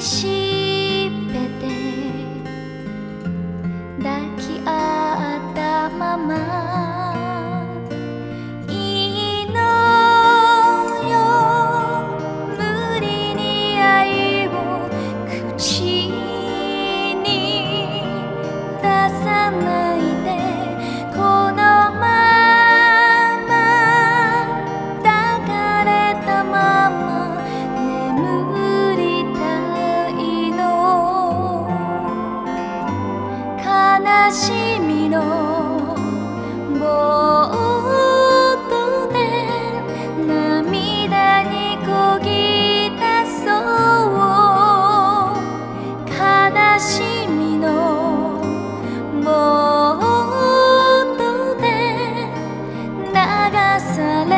して抱き合ったまま。され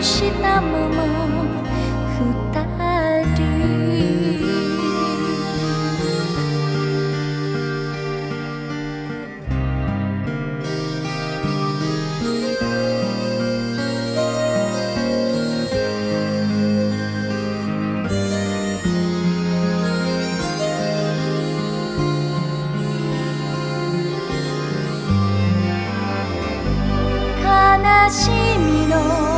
くしたまま二悲しみの